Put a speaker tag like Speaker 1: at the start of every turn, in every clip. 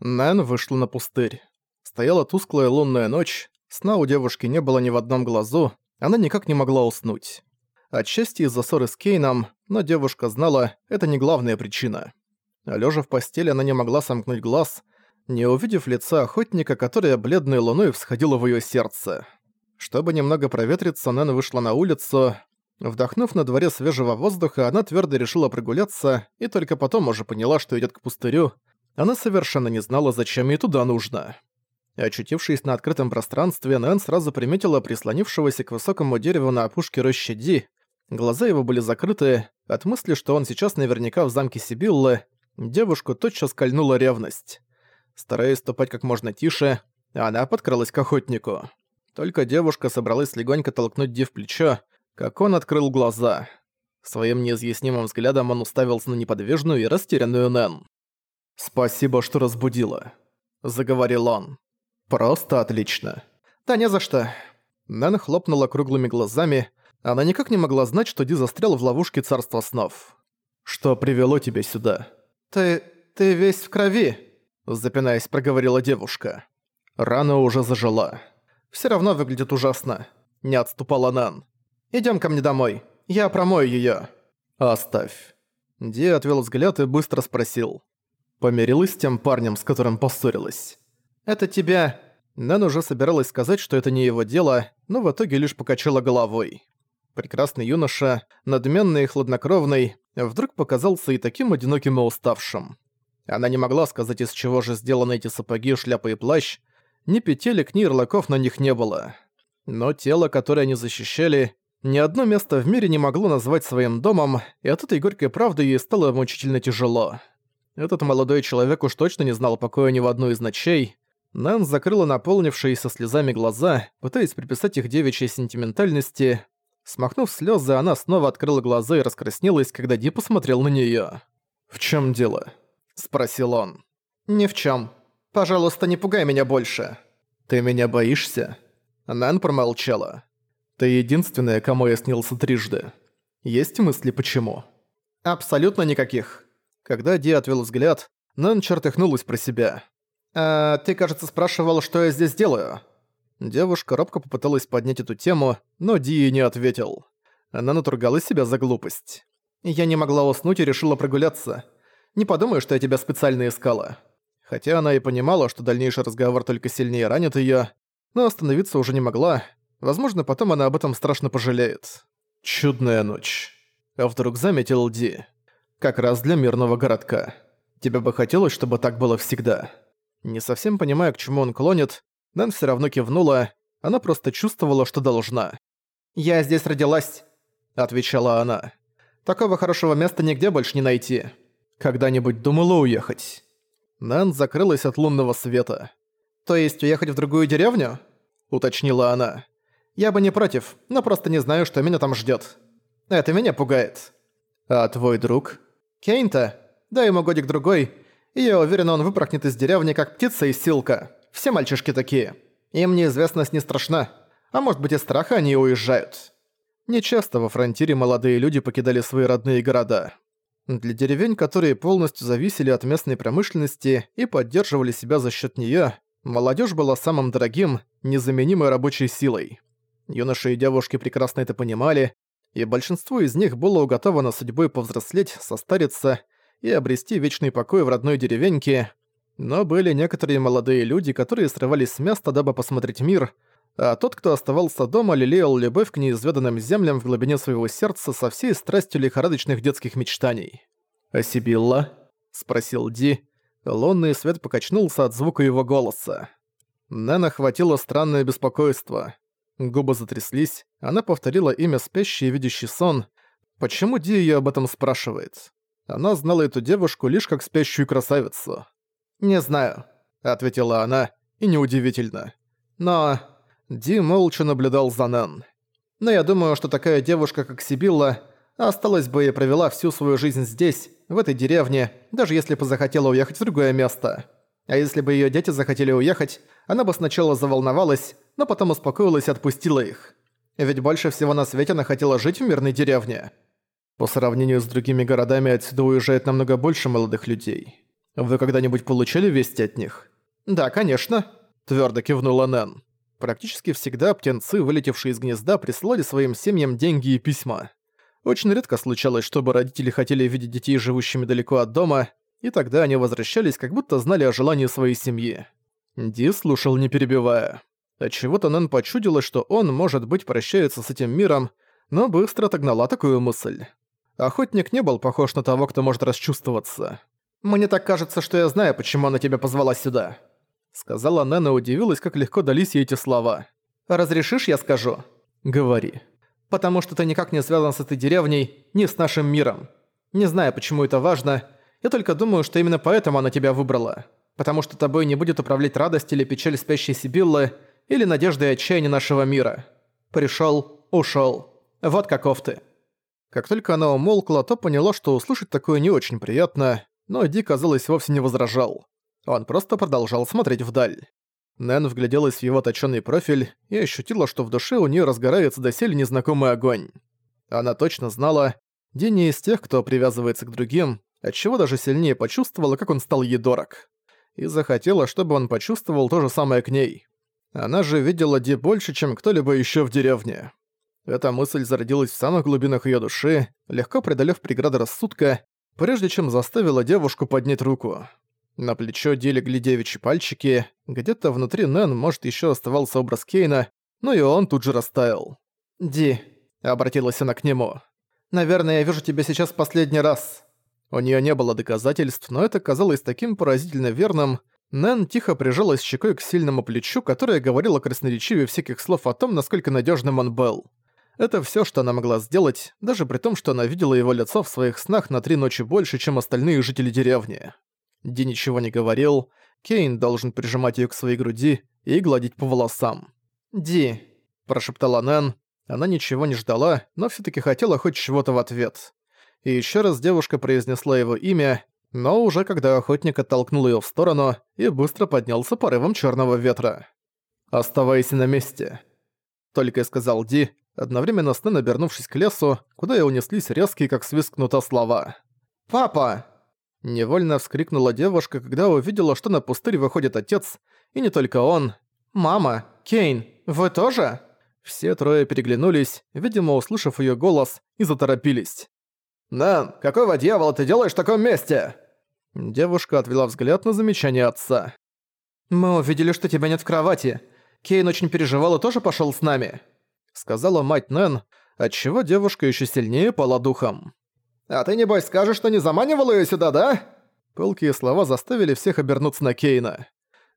Speaker 1: Нэн вышла на пустырь. Стояла тусклая лунная ночь, сна у девушки не было ни в одном глазу, она никак не могла уснуть. Отчасти из-за ссоры с Кейном, но девушка знала, это не главная причина. Лежа в постели, она не могла сомкнуть глаз, не увидев лица охотника, которое бледной луной всходило в её сердце. Чтобы немного проветриться, Нэн вышла на улицу. Вдохнув на дворе свежего воздуха, она твердо решила прогуляться и только потом уже поняла, что идет к пустырю. Она совершенно не знала, зачем ей туда нужно. Очутившись на открытом пространстве, Нэн сразу приметила прислонившегося к высокому дереву на опушке рощи Ди. Глаза его были закрыты. От мысли, что он сейчас наверняка в замке Сибиллы, девушку тотчас кольнула ревность. Стараясь ступать как можно тише, она подкралась к охотнику. Только девушка собралась легонько толкнуть Ди в плечо, как он открыл глаза. Своим неизъяснимым взглядом он уставился на неподвижную и растерянную Нэн. «Спасибо, что разбудила», — заговорил он. «Просто отлично». «Да не за что». Нэн хлопнула круглыми глазами. Она никак не могла знать, что Ди застрял в ловушке царства снов. «Что привело тебя сюда?» «Ты... ты весь в крови», — запинаясь, проговорила девушка. Рана уже зажила. Все равно выглядит ужасно. Не отступала Нан. Идем ко мне домой. Я промою ее. Оставь. Ди отвел взгляд и быстро спросил. Помирилась с тем парнем, с которым поссорилась. Это тебя... Нэн уже собиралась сказать, что это не его дело, но в итоге лишь покачала головой. Прекрасный юноша, надменный и хладнокровный, вдруг показался и таким одиноким и уставшим. Она не могла сказать, из чего же сделаны эти сапоги, шляпа и плащ, ни петелек, ни ярлыков на них не было. Но тело, которое они защищали, ни одно место в мире не могло назвать своим домом, и от этой горькой правды ей стало мучительно тяжело. Этот молодой человек уж точно не знал покоя ни в одну из ночей. Нэн закрыла наполнившиеся слезами глаза, пытаясь приписать их девичьей сентиментальности. Смахнув слезы, она снова открыла глаза и раскраснелась, когда Ди посмотрел на нее. «В чем дело?» – спросил он. «Ни в чем. Пожалуйста, не пугай меня больше». «Ты меня боишься?» Нэн промолчала. «Ты единственная, кому я снился трижды. Есть мысли, почему?» «Абсолютно никаких». Когда Ди отвел взгляд, Нэн чертыхнулась про себя. «А ты, кажется, спрашивал, что я здесь делаю?» Девушка робко попыталась поднять эту тему, но Ди не ответил. Она натургала себя за глупость. «Я не могла уснуть и решила прогуляться. Не подумай, что я тебя специально искала. Хотя она и понимала, что дальнейший разговор только сильнее ранит её, но остановиться уже не могла. Возможно, потом она об этом страшно пожалеет. «Чудная ночь», — а вдруг заметил Ди. «Как раз для мирного городка. Тебе бы хотелось, чтобы так было всегда?» Не совсем понимая, к чему он клонит, Нэн всё равно кивнула, она просто чувствовала, что должна. «Я здесь родилась», — отвечала она. «Такого хорошего места нигде больше не найти. Когда-нибудь думала уехать?» Нэн закрылась от лунного света. «То есть уехать в другую деревню?» – уточнила она. «Я бы не против, но просто не знаю, что меня там ждёт. Это меня пугает». «А твой друг?» «Кейнта? Да ему годик-другой, и я уверен, он выпорхнет из деревни, как птица из силка. Все мальчишки такие. Им неизвестность не страшна. А может быть и страха они уезжают». Нечасто во фронтире молодые люди покидали свои родные города. Для деревень, которые полностью зависели от местной промышленности и поддерживали себя за счет неё, молодежь была самым дорогим, незаменимой рабочей силой. Юноши и девушки прекрасно это понимали, и большинству из них было уготовано судьбой повзрослеть, состариться и обрести вечный покой в родной деревеньке, но были некоторые молодые люди, которые срывались с места, дабы посмотреть мир, а тот, кто оставался дома, лелеял любовь к неизведанным землям в глубине своего сердца со всей страстью лихорадочных детских мечтаний. «А Сибилла?» — спросил Ди. Лунный свет покачнулся от звука его голоса. Нэн охватило странное беспокойство. Губы затряслись, она повторила имя спящий и видящий сон. Почему Ди её об этом спрашивает? Она знала эту девушку лишь как спящую красавицу. «Не знаю», — ответила она, и неудивительно. «Но Ди молча наблюдал за Нэн. «Но я думаю, что такая девушка, как Сибилла, осталась бы и провела всю свою жизнь здесь, в этой деревне, даже если бы захотела уехать в другое место. А если бы её дети захотели уехать, она бы сначала заволновалась, но потом успокоилась и отпустила их. Ведь больше всего на свете она хотела жить в мирной деревне. По сравнению с другими городами отсюда уезжает намного больше молодых людей. Вы когда-нибудь получали вести от них? Да, конечно, твердо кивнула Нэн. Практически всегда птенцы, вылетевшие из гнезда, присылали своим семьям деньги и письма. Очень редко случалось, чтобы родители хотели видеть детей живущими далеко от дома, и тогда они возвращались, как будто знали о желании своей семьи. Ди слушал, не перебивая. Отчего-то Нэн почудилось, что он, может быть, прощается с этим миром, но быстро отогнала такую мысль. Охотник не был похож на того, кто может расчувствоваться. «Мне так кажется, что я знаю, почему она тебя позвала сюда», Сказала Нэн и удивилась, как легко дались ей эти слова. «Разрешишь, я скажу?» «Говори». «Потому что ты никак не связан с этой деревней, ни с нашим миром. Не знаю, почему это важно, я только думаю, что именно поэтому она тебя выбрала. Потому что тобой не будет управлять радость или печаль спящей Сибиллы, или надежда и отчаяние нашего мира. Пришёл, ушёл. Вот каков ты». Как только она умолкла, то поняла, что услышать такое не очень приятно, но Ди, казалось, вовсе не возражал. Он просто продолжал смотреть вдаль. Нэн вгляделась в его точёный профиль и ощутила, что в душе у неё разгорается доселе незнакомый огонь. Она точно знала, Дин не из тех, кто привязывается к другим, отчего даже сильнее почувствовала, как он стал ей дорог. И захотела, чтобы он почувствовал то же самое к ней. Она же видела Ди больше, чем кто-либо ещё в деревне. Эта мысль зародилась в самых глубинах её души, легко преодолев преграды рассудка, прежде чем заставила девушку поднять руку. На плечо делегли девичьи пальчики, где-то внутри Нэн, может, еще оставался образ Кейна, но и он тут же растаял. «Ди», — обратилась она к нему, — «наверное, я вижу тебя сейчас в последний раз». У нее не было доказательств, но это казалось таким поразительно верным. Нэн тихо прижалась щекой к сильному плечу, которое говорило красноречивее всяких слов о том, насколько надежным он был. Это все, что она могла сделать, даже при том, что она видела его лицо в своих снах на три ночи больше, чем остальные жители деревни. Ди ничего не говорил. Кейн должен прижимать её к своей груди и гладить по волосам. «Ди», – прошептала Нэн. Она ничего не ждала, но всё-таки хотела хоть чего-то в ответ. И ещё раз девушка произнесла его имя, но уже когда охотник оттолкнул её в сторону и быстро поднялся порывом чёрного ветра. «Оставайся на месте», — только и сказал Ди, одновременно с Нэн обернувшись к лесу, куда и унеслись резкие, как свист кнута слова. «Папа!» Невольно вскрикнула девушка, когда увидела, что на пустырь выходит отец, и не только он. «Мама! Кейн! Вы тоже?» Все трое переглянулись, видимо, услышав её голос, и заторопились. «Нэн, какого дьявола ты делаешь в таком месте?» Девушка отвела взгляд на замечание отца. «Мы увидели, что тебя нет в кровати. Кейн очень переживал и тоже пошёл с нами», — сказала мать Нэн, отчего девушка ещё сильнее пала духом. «А ты, небось, скажешь, что не заманивал её сюда, да?» Пылкие слова заставили всех обернуться на Кейна.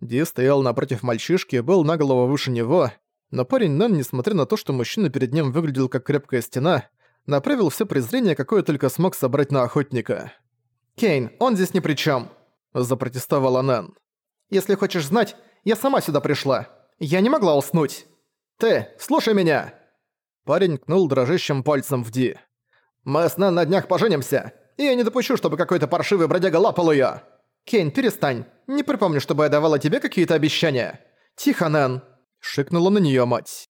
Speaker 1: Ди стоял напротив мальчишки, был на голову выше него, но парень Нэн, несмотря на то, что мужчина перед ним выглядел как крепкая стена, направил все презрение, какое только смог собрать на охотника. «Кейн, он здесь ни при чем, запротестовала Нэн. «Если хочешь знать, я сама сюда пришла. Я не могла уснуть. Ты, слушай меня!» Парень кнул дрожащим пальцем в Ди. Мы с Нэн на днях поженимся, и я не допущу, чтобы какой-то паршивый бродяга лапал её. Кейн, перестань. Не припомню, чтобы я давала тебе какие-то обещания. Тихо, Нэн. Шикнула на неё мать.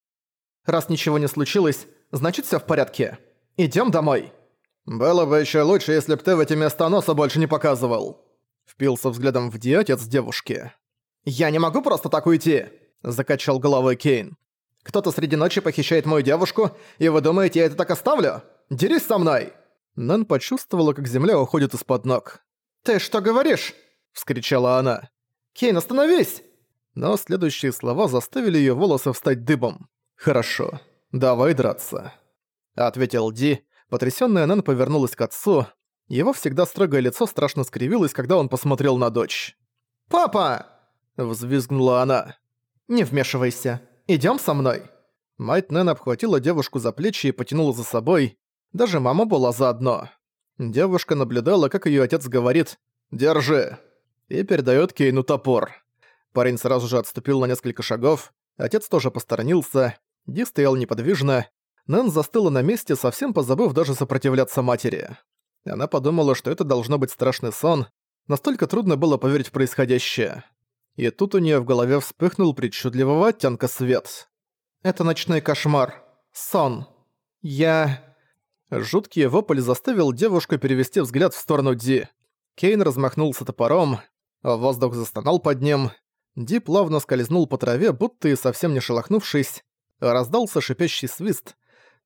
Speaker 1: Раз ничего не случилось, значит всё в порядке. Идём домой. Было бы ещё лучше, если б ты в эти места носа больше не показывал. Впился взглядом в Ди отец девушки. «Я не могу просто так уйти!» – закачал головой Кейн. «Кто-то среди ночи похищает мою девушку, и вы думаете, я это так оставлю? Дерись со мной!» Нэн почувствовала, как земля уходит из-под ног. «Ты что говоришь?» – вскричала она. «Кейн, остановись!» Но следующие слова заставили её волосы встать дыбом. «Хорошо, давай драться», — ответил Ди. Потрясённая Нэн повернулась к отцу. Его всегда строгое лицо страшно скривилось, когда он посмотрел на дочь. «Папа!» — взвизгнула она. «Не вмешивайся. Идём со мной». Мать Нэн обхватила девушку за плечи и потянула за собой. Даже мама была заодно. Девушка наблюдала, как её отец говорит «Держи!» и передаёт Кейну топор. Парень сразу же отступил на несколько шагов, отец тоже посторонился, Ди стоял неподвижно, Нэн застыла на месте, совсем позабыв даже сопротивляться матери. Она подумала, что это должно быть страшный сон, настолько трудно было поверить в происходящее. И тут у неё в голове вспыхнул причудливого оттенка свет. «Это ночной кошмар. Сон. Я...» Жуткий вопль заставил девушку перевести взгляд в сторону Ди. Кейн размахнулся топором, воздух застонал под ним. Ди плавно скользнул по траве, будто и совсем не шелохнувшись. Раздался шипящий свист.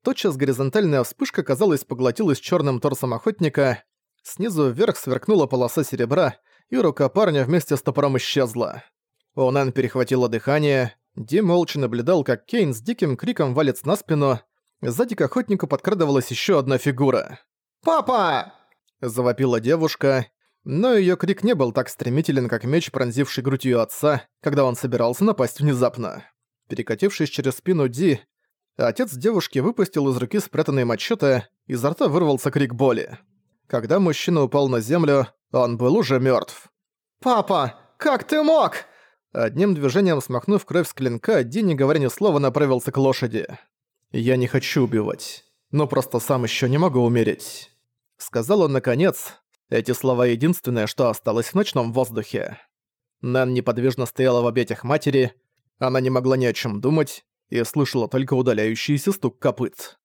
Speaker 1: Тотчас горизонтальная вспышка, казалось, поглотилась черным торсом охотника. Снизу вверх сверкнула полоса серебра, и рука парня вместе с топором исчезла. У Нэн перехватило дыхание. Ди молча наблюдал, как Кейн с диким криком валится на спину. Сзади к охотнику подкрадывалась еще одна фигура.
Speaker 2: «Папа!»
Speaker 1: – завопила девушка, но ее крик не был так стремителен, как меч, пронзивший грудь ее отца, когда он собирался напасть внезапно. Перекатившись через спину Ди, отец девушки выпустил из руки спрятанные мачете, изо рта вырвался крик боли. Когда мужчина упал на землю, он был уже мертв.
Speaker 2: «Папа, как ты мог?»
Speaker 1: Одним движением смахнув кровь с клинка, Ди, не говоря ни слова, направился к лошади. «Я не хочу убивать, но просто сам еще не могу умереть», — сказал он наконец, эти слова единственное, что осталось в ночном воздухе. Нэн неподвижно стояла в объятиях матери, она не могла ни о чем думать и слышала только удаляющийся стук копыт.